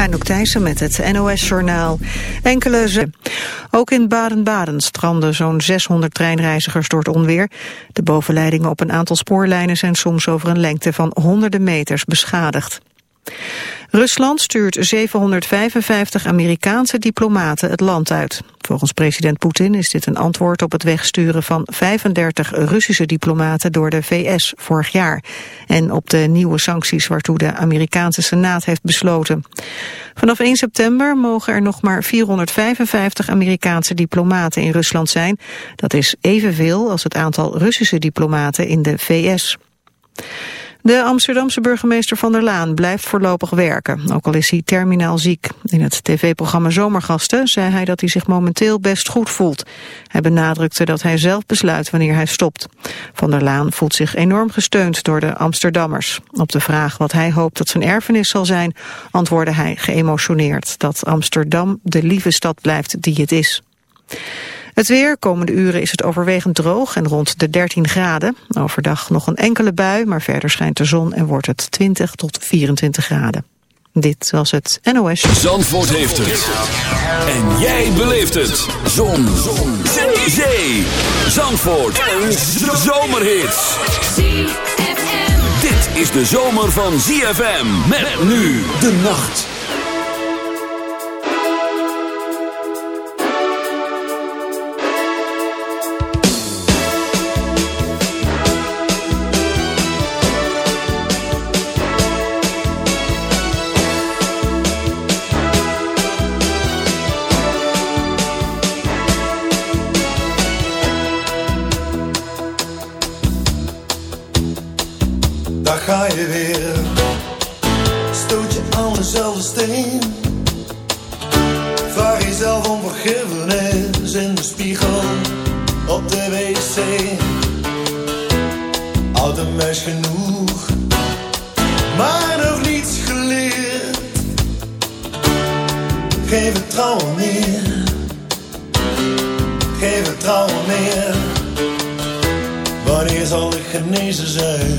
Anouk Thijssen met het NOS-journaal. Enkele ze... Ook in Baden-Baden stranden zo'n 600 treinreizigers door het onweer. De bovenleidingen op een aantal spoorlijnen zijn soms over een lengte van honderden meters beschadigd. Rusland stuurt 755 Amerikaanse diplomaten het land uit. Volgens president Poetin is dit een antwoord op het wegsturen van 35 Russische diplomaten door de VS vorig jaar. En op de nieuwe sancties waartoe de Amerikaanse Senaat heeft besloten. Vanaf 1 september mogen er nog maar 455 Amerikaanse diplomaten in Rusland zijn. Dat is evenveel als het aantal Russische diplomaten in de VS. De Amsterdamse burgemeester Van der Laan blijft voorlopig werken, ook al is hij terminaal ziek. In het tv-programma Zomergasten zei hij dat hij zich momenteel best goed voelt. Hij benadrukte dat hij zelf besluit wanneer hij stopt. Van der Laan voelt zich enorm gesteund door de Amsterdammers. Op de vraag wat hij hoopt dat zijn erfenis zal zijn, antwoordde hij geëmotioneerd dat Amsterdam de lieve stad blijft die het is. Het weer, komende uren is het overwegend droog en rond de 13 graden. Overdag nog een enkele bui, maar verder schijnt de zon en wordt het 20 tot 24 graden. Dit was het NOS. Zandvoort heeft het. En jij beleeft het. Zon. zon. Zee. Zandvoort. Een zomerhit. Dit is de zomer van ZFM. Met nu de nacht. Weer. Stoot je aan dezelfde steen. Vraag jezelf om vergiffenis in de spiegel op de wc. Oud en mes genoeg, maar nog niets geleerd. Geen vertrouwen meer, geen vertrouwen meer. Wanneer zal ik genezen zijn?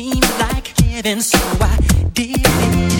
Seemed like heaven, so I did it.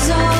is all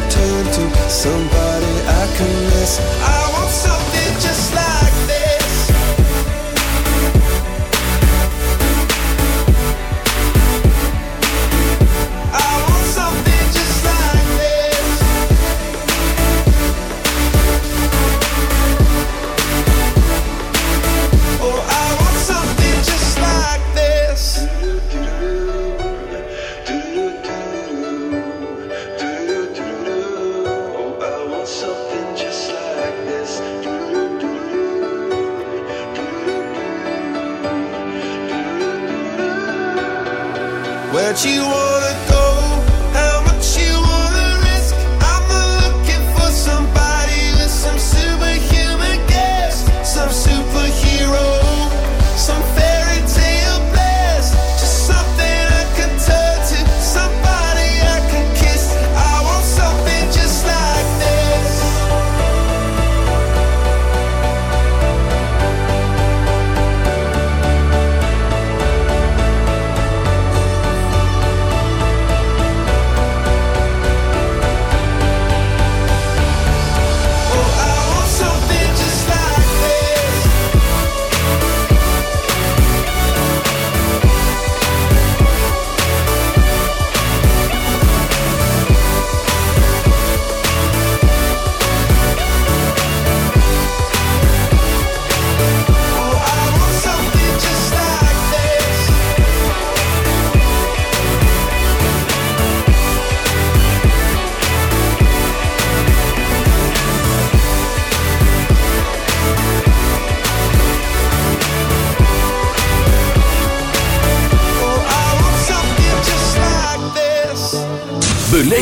somebody I can miss.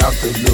out the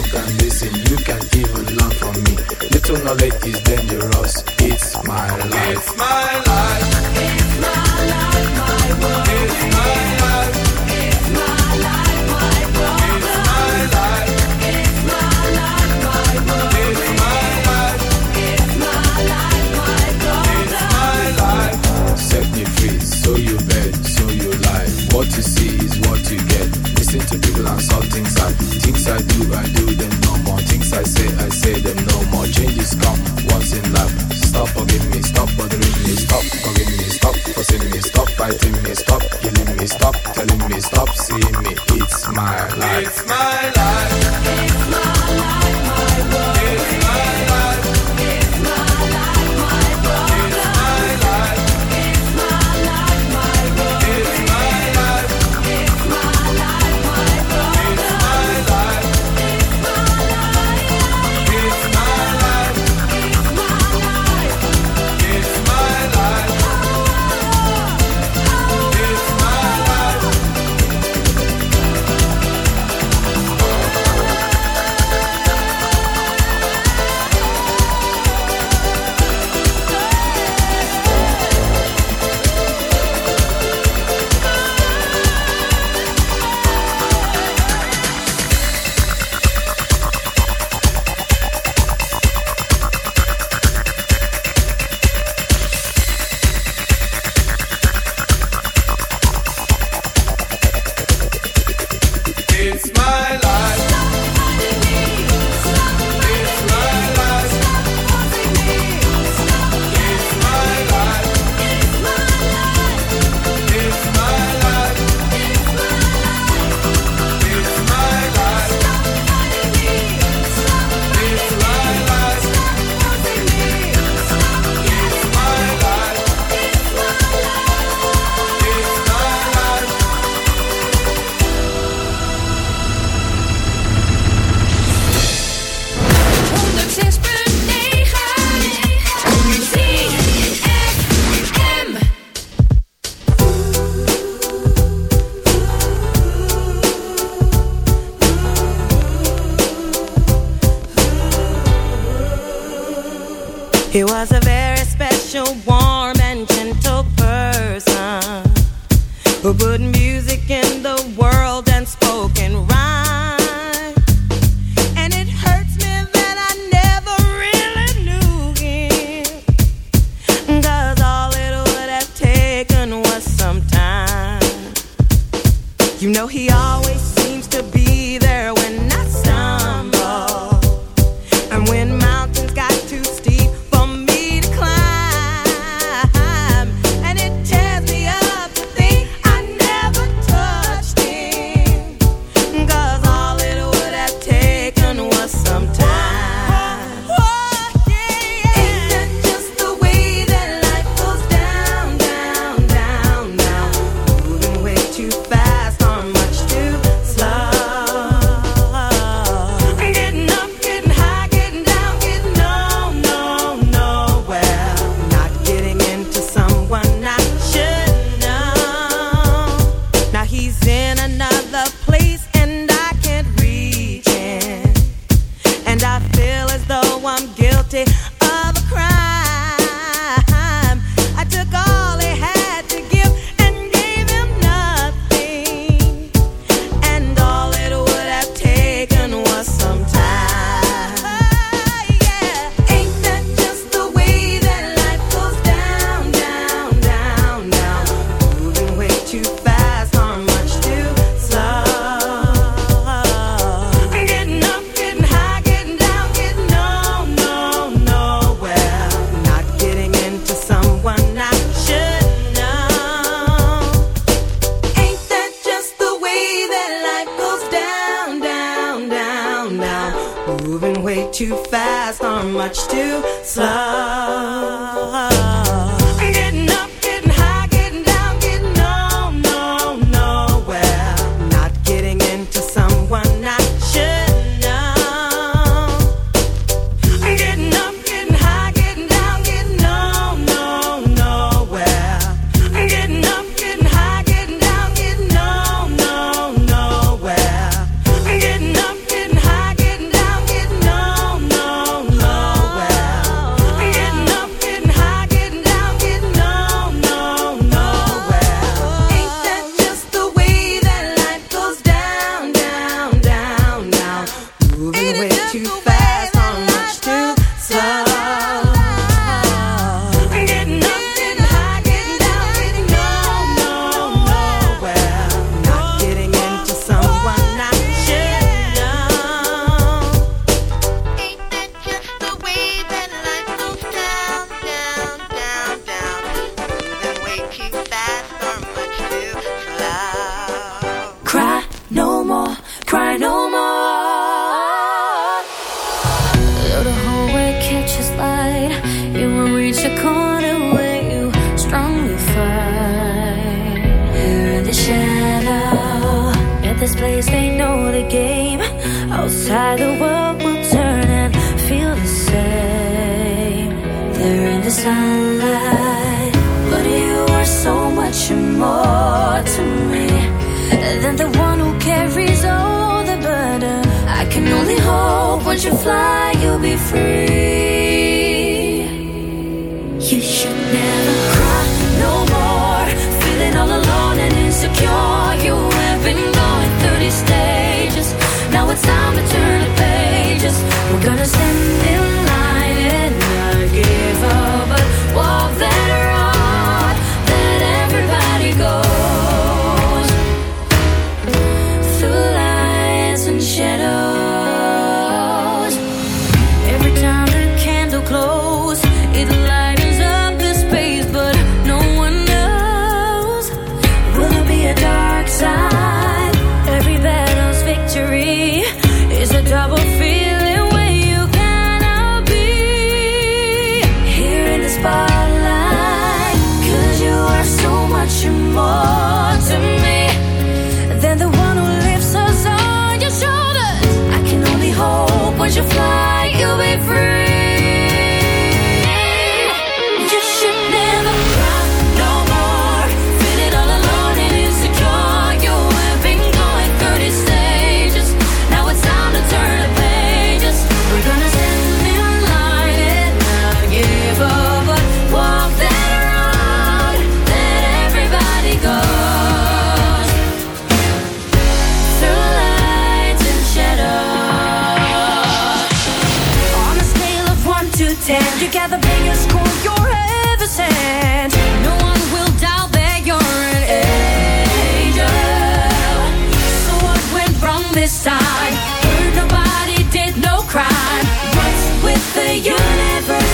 universe?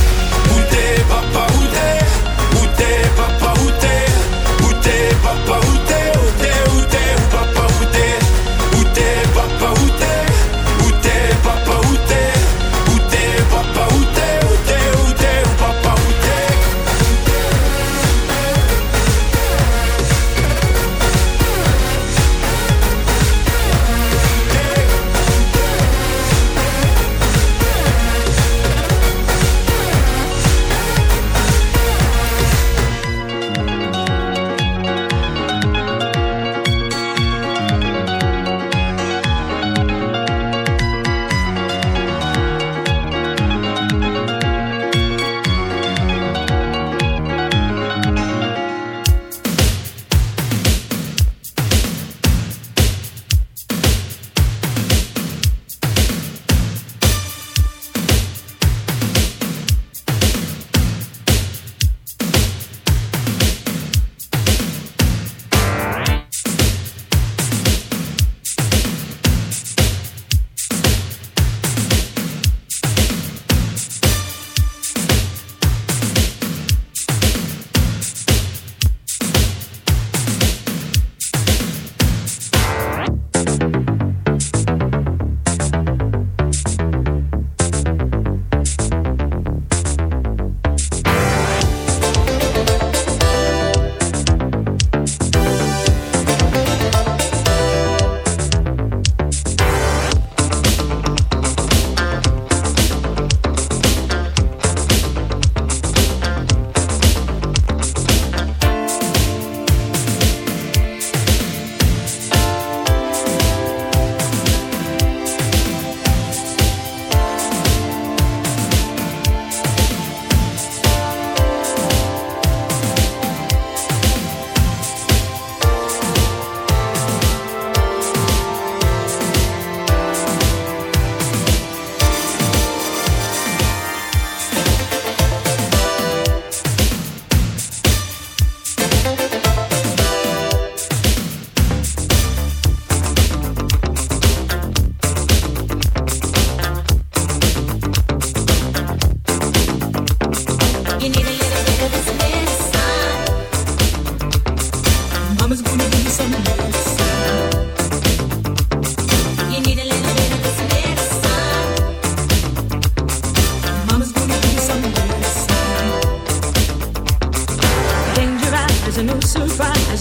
papa,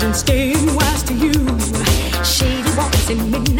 And staying wise to you. Shady walks in midnight.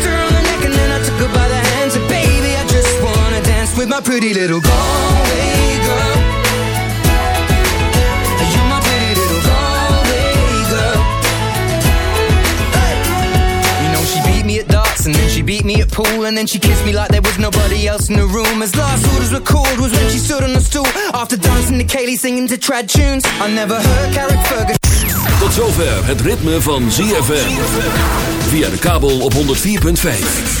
my pretty little Galway girl. You're my pretty little Galway girl. You know she beat me at darts and then she beat me at pool and then she kissed me like there was nobody else in the room. As last orders were called was when she stood on the stool after dancing to Céilí singing to trad tunes. I never heard Carrickfergus. Tot zover het ritme van ZFM. Via de kabel op 104.5.